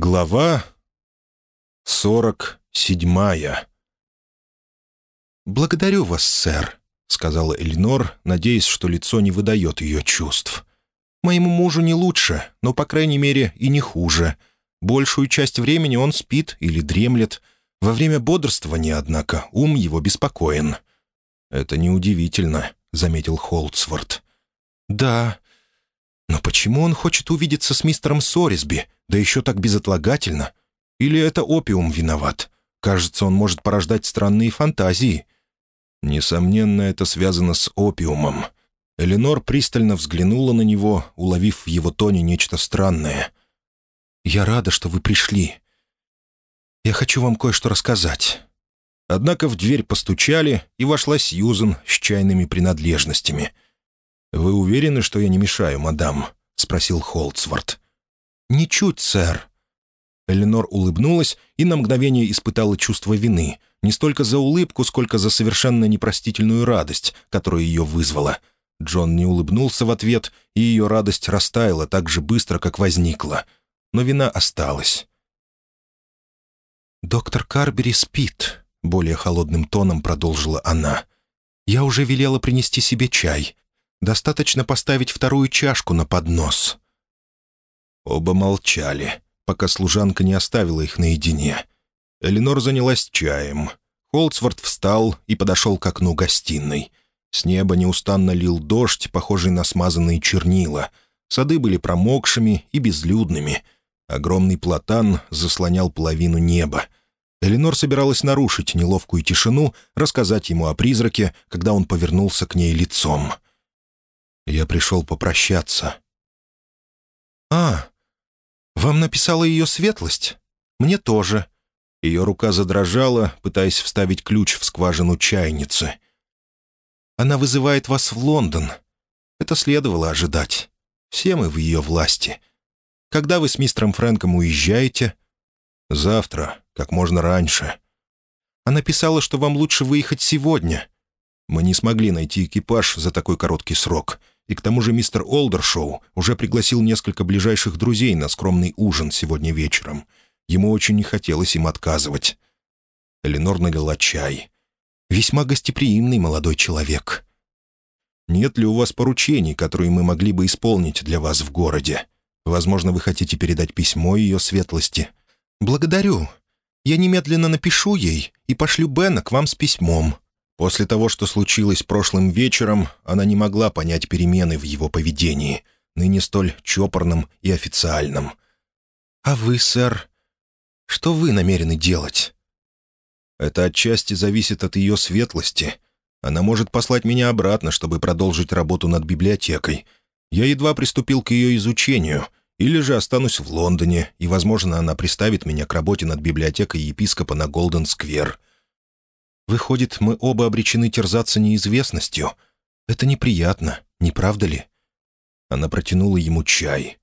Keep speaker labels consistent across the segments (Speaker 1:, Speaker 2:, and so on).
Speaker 1: Глава сорок седьмая «Благодарю вас, сэр», — сказала Эльнор, надеясь, что лицо не выдает ее чувств. «Моему мужу не лучше, но, по крайней мере, и не хуже. Большую часть времени он спит или дремлет. Во время бодрствования, однако, ум его беспокоен». «Это неудивительно», — заметил Холдсворт. «Да, но почему он хочет увидеться с мистером Сорисби, да еще так безотлагательно? Или это опиум виноват? Кажется, он может порождать странные фантазии». Несомненно, это связано с опиумом. Эленор пристально взглянула на него, уловив в его тоне нечто странное. «Я рада, что вы пришли. Я хочу вам кое-что рассказать». Однако в дверь постучали, и вошла Сьюзен с чайными принадлежностями — «Вы уверены, что я не мешаю, мадам?» — спросил Холдсворт. «Ничуть, сэр». Эленор улыбнулась и на мгновение испытала чувство вины, не столько за улыбку, сколько за совершенно непростительную радость, которая ее вызвала. Джон не улыбнулся в ответ, и ее радость растаяла так же быстро, как возникла. Но вина осталась. «Доктор Карбери спит», — более холодным тоном продолжила она. «Я уже велела принести себе чай. Достаточно поставить вторую чашку на поднос». Оба молчали, пока служанка не оставила их наедине. Эленор занялась чаем. Холдсворт встал и подошел к окну гостиной. С неба неустанно лил дождь, похожий на смазанные чернила. Сады были промокшими и безлюдными. Огромный платан заслонял половину неба. Эленор собиралась нарушить неловкую тишину, рассказать ему о призраке, когда он повернулся к ней лицом — я пришел попрощаться». «А, вам написала ее светлость? Мне тоже». Ее рука задрожала, пытаясь вставить ключ в скважину чайницы. «Она вызывает вас в Лондон. Это следовало ожидать. Все мы в ее власти. Когда вы с мистером Фрэнком уезжаете?» «Завтра, как можно раньше». Она писала, что вам лучше выехать сегодня. Мы не смогли найти экипаж за такой короткий срок. И к тому же мистер Олдершоу уже пригласил несколько ближайших друзей на скромный ужин сегодня вечером. Ему очень не хотелось им отказывать. Эленор налила чай. «Весьма гостеприимный молодой человек». «Нет ли у вас поручений, которые мы могли бы исполнить для вас в городе? Возможно, вы хотите передать письмо ее светлости?» «Благодарю. Я немедленно напишу ей и пошлю Бена к вам с письмом», После того, что случилось прошлым вечером, она не могла понять перемены в его поведении, ныне столь чопорном и официальном. «А вы, сэр, что вы намерены делать?» «Это отчасти зависит от ее светлости. Она может послать меня обратно, чтобы продолжить работу над библиотекой. Я едва приступил к ее изучению, или же останусь в Лондоне, и, возможно, она приставит меня к работе над библиотекой епископа на Голден-сквер». Выходит, мы оба обречены терзаться неизвестностью. Это неприятно, не правда ли?» Она протянула ему чай.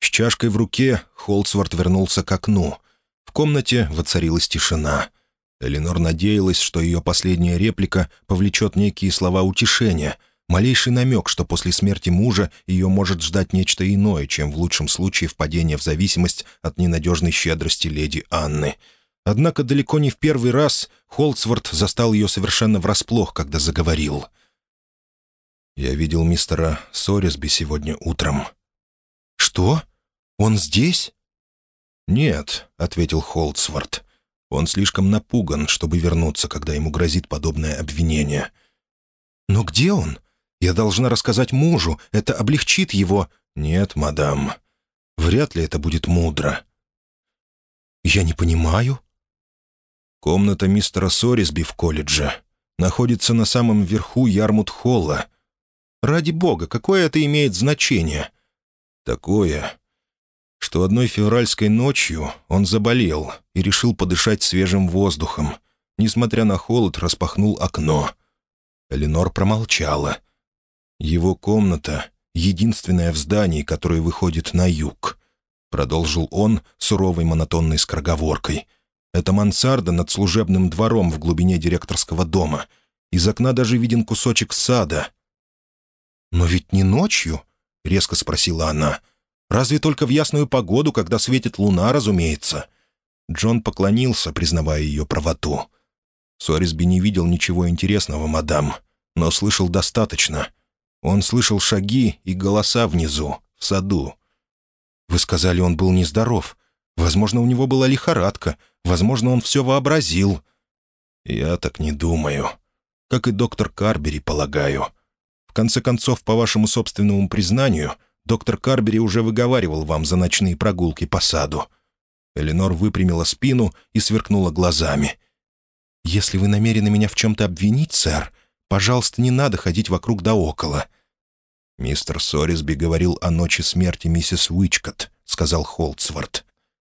Speaker 1: С чашкой в руке Холцвард вернулся к окну. В комнате воцарилась тишина. Эленор надеялась, что ее последняя реплика повлечет некие слова утешения, малейший намек, что после смерти мужа ее может ждать нечто иное, чем в лучшем случае впадение в зависимость от ненадежной щедрости леди Анны — Однако далеко не в первый раз Холцворт застал ее совершенно врасплох, когда заговорил. «Я видел мистера Сорисби сегодня утром». «Что? Он здесь?» «Нет», — ответил Холцворт. «Он слишком напуган, чтобы вернуться, когда ему грозит подобное обвинение». «Но где он? Я должна рассказать мужу. Это облегчит его...» «Нет, мадам. Вряд ли это будет мудро». «Я не понимаю», Комната мистера Сорисби в колледже находится на самом верху Ярмут-холла. Ради бога, какое это имеет значение? Такое, что одной февральской ночью он заболел и решил подышать свежим воздухом. Несмотря на холод, распахнул окно. Эленор промолчала. Его комната — единственная в здании, которое выходит на юг. Продолжил он суровой монотонной скороговоркой — это мансарда над служебным двором в глубине директорского дома. Из окна даже виден кусочек сада. «Но ведь не ночью?» — резко спросила она. Разве только в ясную погоду, когда светит луна, разумеется». Джон поклонился, признавая ее правоту. Сорисби не видел ничего интересного, мадам, но слышал достаточно. Он слышал шаги и голоса внизу, в саду. «Вы сказали, он был нездоров. Возможно, у него была лихорадка. Возможно, он все вообразил». «Я так не думаю. Как и доктор Карбери, полагаю. В конце концов, по вашему собственному признанию, доктор Карбери уже выговаривал вам за ночные прогулки по саду». Эленор выпрямила спину и сверкнула глазами. «Если вы намерены меня в чем-то обвинить, сэр, пожалуйста, не надо ходить вокруг да около». «Мистер Сорисби говорил о ночи смерти миссис Уичкотт», — сказал Холдсворт.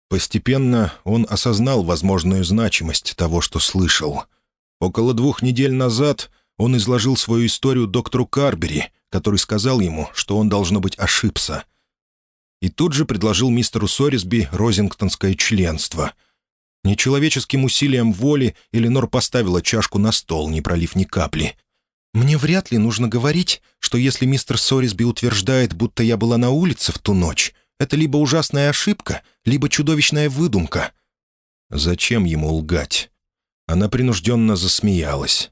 Speaker 1: Постепенно он осознал возможную значимость того, что слышал. Около двух недель назад он изложил свою историю доктору Карбери, который сказал ему, что он, должно быть, ошибся. И тут же предложил мистеру Сорисби розингтонское членство. Нечеловеческим усилием воли Эленор поставила чашку на стол, не пролив ни капли. «Мне вряд ли нужно говорить, что если мистер Сорисби утверждает, будто я была на улице в ту ночь, это либо ужасная ошибка, либо чудовищная выдумка». Зачем ему лгать? Она принужденно засмеялась.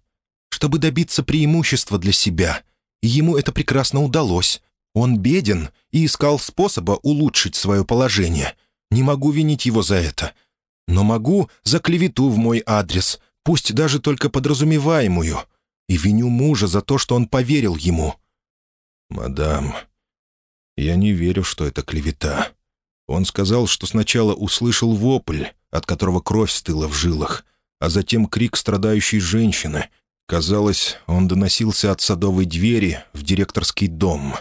Speaker 1: «Чтобы добиться преимущества для себя. Ему это прекрасно удалось. Он беден и искал способа улучшить свое положение. Не могу винить его за это. Но могу за клевету в мой адрес, пусть даже только подразумеваемую. И виню мужа за то, что он поверил ему». «Мадам, я не верю, что это клевета. Он сказал, что сначала услышал вопль, от которого кровь стыла в жилах, а затем крик страдающей женщины. Казалось, он доносился от садовой двери в директорский дом.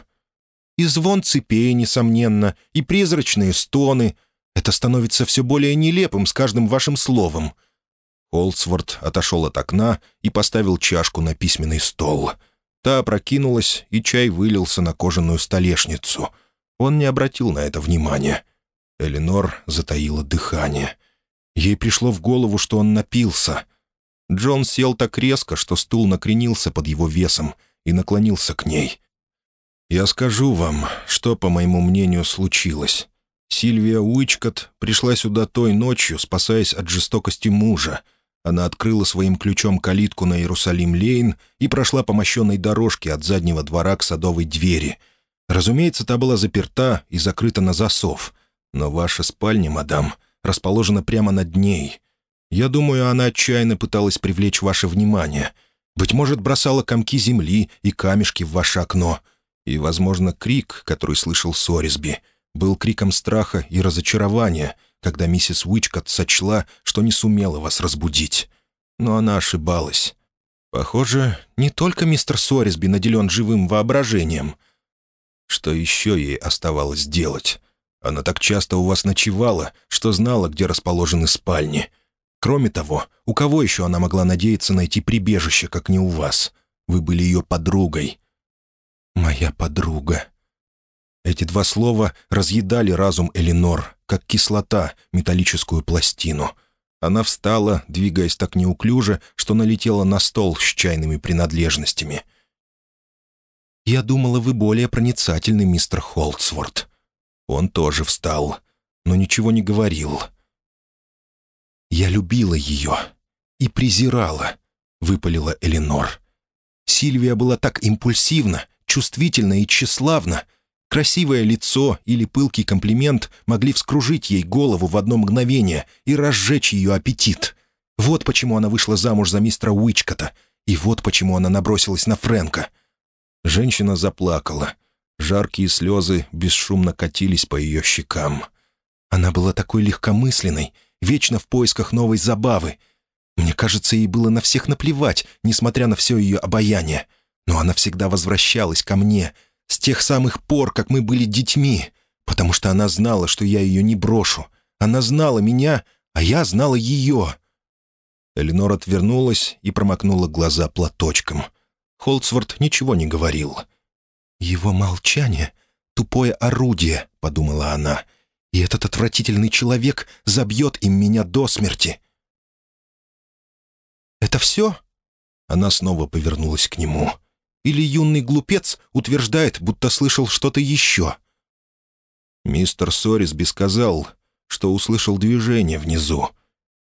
Speaker 1: И звон цепей, несомненно, и призрачные стоны. Это становится все более нелепым с каждым вашим словом. Холдсворт отошел от окна и поставил чашку на письменный стол — Та опрокинулась, и чай вылился на кожаную столешницу. Он не обратил на это внимания. Эленор затаила дыхание. Ей пришло в голову, что он напился. Джон сел так резко, что стул накренился под его весом и наклонился к ней. «Я скажу вам, что, по моему мнению, случилось. Сильвия Уичкот пришла сюда той ночью, спасаясь от жестокости мужа, она открыла своим ключом калитку на Иерусалим-Лейн и прошла по мощенной дорожке от заднего двора к садовой двери. Разумеется, та была заперта и закрыта на засов. Но ваша спальня, мадам, расположена прямо над ней. Я думаю, она отчаянно пыталась привлечь ваше внимание. Быть может, бросала комки земли и камешки в ваше окно. И, возможно, крик, который слышал Сорисби, был криком страха и разочарования — когда миссис Уичкот сочла, что не сумела вас разбудить. Но она ошибалась. Похоже, не только мистер Сорисби наделен живым воображением. Что еще ей оставалось делать? Она так часто у вас ночевала, что знала, где расположены спальни. Кроме того, у кого еще она могла надеяться найти прибежище, как не у вас? Вы были ее подругой. «Моя подруга», эти два слова разъедали разум Эленор, как кислота металлическую пластину. Она встала, двигаясь так неуклюже, что налетела на стол с чайными принадлежностями. «Я думала, вы более проницательный, мистер Холдсворт». Он тоже встал, но ничего не говорил. «Я любила ее и презирала», — выпалила Эленор. Сильвия была так импульсивна, чувствительна и тщеславна, Красивое лицо или пылкий комплимент могли вскружить ей голову в одно мгновение и разжечь ее аппетит. Вот почему она вышла замуж за мистера Уичкота, и вот почему она набросилась на Фрэнка. Женщина заплакала. Жаркие слезы бесшумно катились по ее щекам. Она была такой легкомысленной, вечно в поисках новой забавы. Мне кажется, ей было на всех наплевать, несмотря на все ее обаяние. Но она всегда возвращалась ко мне — с тех самых пор, как мы были детьми, потому что она знала, что я ее не брошу. Она знала меня, а я знала ее». Эленор отвернулась и промокнула глаза платочком. Холдсворт ничего не говорил. «Его молчание — тупое орудие», — подумала она, «и этот отвратительный человек забьет им меня до смерти». «Это все?» Она снова повернулась к нему. Или юный глупец утверждает, будто слышал что-то еще?» Мистер Сорисби сказал, что услышал движение внизу.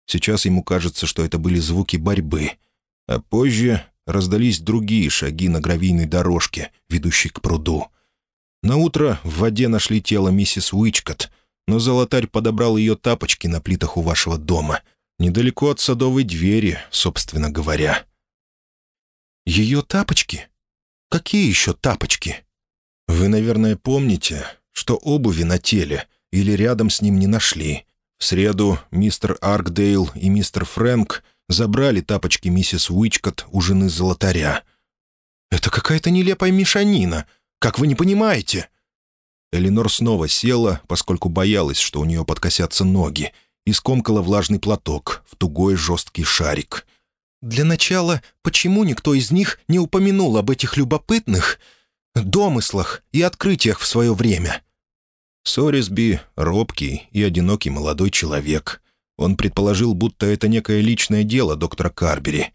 Speaker 1: Сейчас ему кажется, что это были звуки борьбы. А позже раздались другие шаги на гравийной дорожке, ведущей к пруду. На утро в воде нашли тело миссис Уичкот, но золотарь подобрал ее тапочки на плитах у вашего дома, недалеко от садовой двери, собственно говоря. «Ее тапочки? Какие еще тапочки?» «Вы, наверное, помните, что обуви на теле или рядом с ним не нашли. В среду мистер Аркдейл и мистер Фрэнк забрали тапочки миссис Уичкот у жены золотаря. «Это какая-то нелепая мешанина. Как вы не понимаете?» Эленор снова села, поскольку боялась, что у нее подкосятся ноги, и скомкала влажный платок в тугой жесткий шарик. «Для начала, почему никто из них не упомянул об этих любопытных домыслах и открытиях в свое время?» Сорисби — робкий и одинокий молодой человек. Он предположил, будто это некое личное дело доктора Карбери.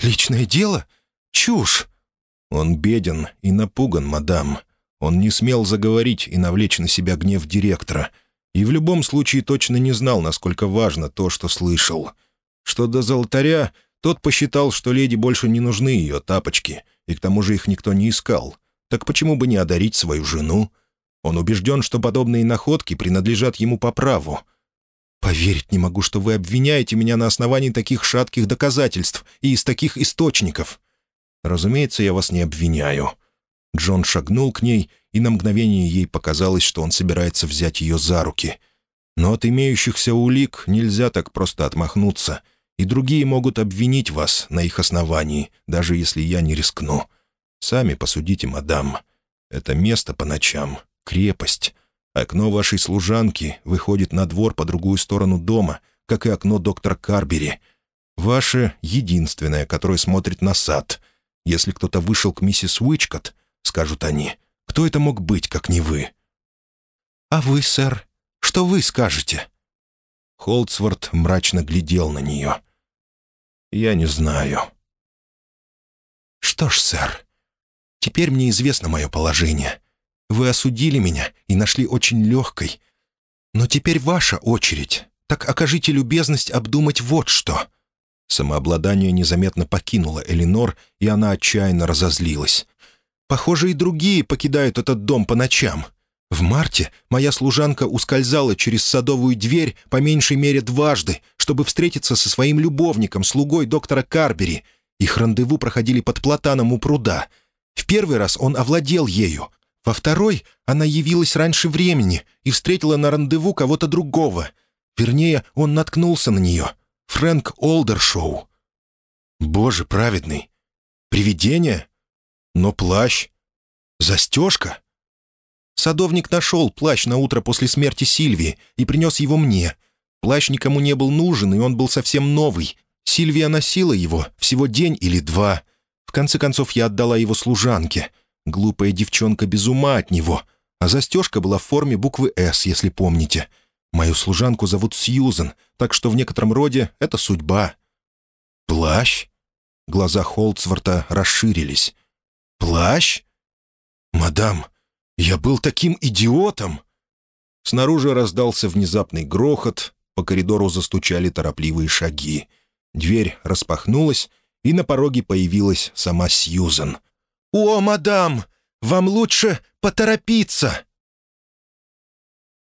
Speaker 1: «Личное дело? Чушь!» «Он беден и напуган, мадам. Он не смел заговорить и навлечь на себя гнев директора. И в любом случае точно не знал, насколько важно то, что слышал. Что до золотаря, тот посчитал, что леди больше не нужны ее тапочки, и к тому же их никто не искал. Так почему бы не одарить свою жену? Он убежден, что подобные находки принадлежат ему по праву. Поверить не могу, что вы обвиняете меня на основании таких шатких доказательств и из таких источников. Разумеется, я вас не обвиняю. Джон шагнул к ней, и на мгновение ей показалось, что он собирается взять ее за руки. Но от имеющихся улик нельзя так просто отмахнуться, и другие могут обвинить вас на их основании, даже если я не рискну. Сами посудите, мадам. Это место по ночам, крепость. Окно вашей служанки выходит на двор по другую сторону дома, как и окно доктора Карбери. Ваше единственное, которое смотрит на сад. Если кто-то вышел к миссис Уичкот, скажут они, кто это мог быть, как не вы? «А вы, сэр, что вы скажете?» Холдсворт мрачно глядел на нее. «Я не знаю». «Что ж, сэр, Теперь мне известно мое положение. Вы осудили меня и нашли очень легкой. Но теперь ваша очередь. Так окажите любезность обдумать вот что». Самообладание незаметно покинуло Элинор, и она отчаянно разозлилась. «Похоже, и другие покидают этот дом по ночам. В марте моя служанка ускользала через садовую дверь по меньшей мере дважды, чтобы встретиться со своим любовником, слугой доктора Карбери. Их рандеву проходили под платаном у пруда — в первый раз он овладел ею. Во второй она явилась раньше времени и встретила на рандеву кого-то другого. Вернее, он наткнулся на нее. Фрэнк Олдершоу. Боже праведный! Привидение? Но плащ? Застежка? Садовник нашел плащ на утро после смерти Сильвии и принес его мне. Плащ никому не был нужен, и он был совсем новый. Сильвия носила его всего день или два. В конце концов, я отдала его служанке. Глупая девчонка без ума от него. А застежка была в форме буквы «С», если помните. Мою служанку зовут Сьюзен, так что в некотором роде это судьба. «Плащ?» Глаза Холдсворта расширились. «Плащ? Мадам, я был таким идиотом!» Снаружи раздался внезапный грохот, по коридору застучали торопливые шаги. Дверь распахнулась, и на пороге появилась сама Сьюзен. «О, мадам, вам лучше поторопиться!»